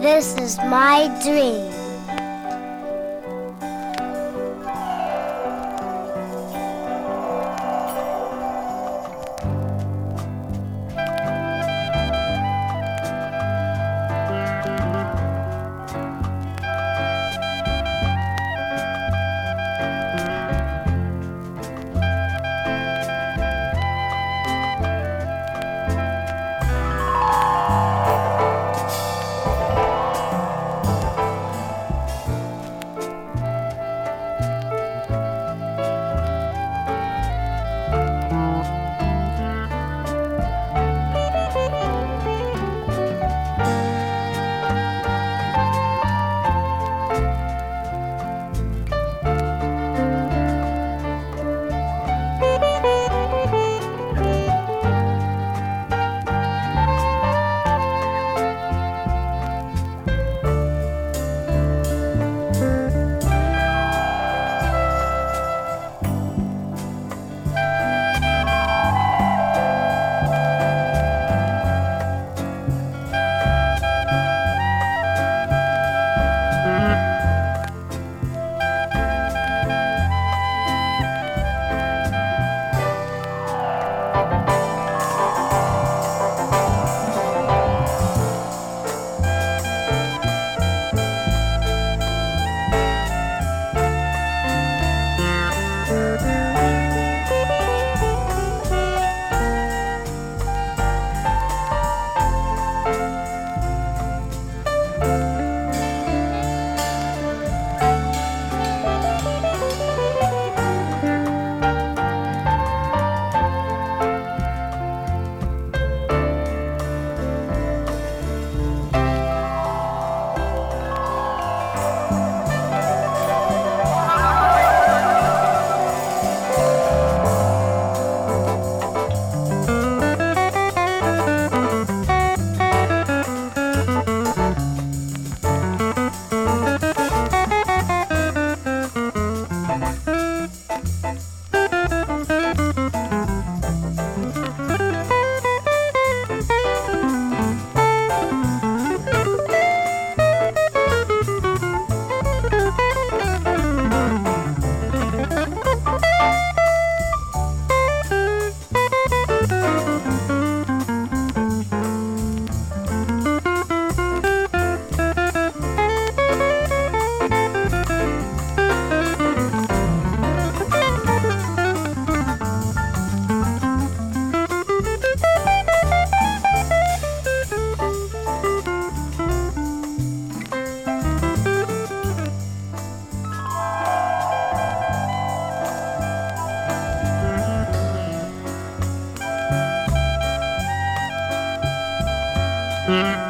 This is my dream. Mm-hmm.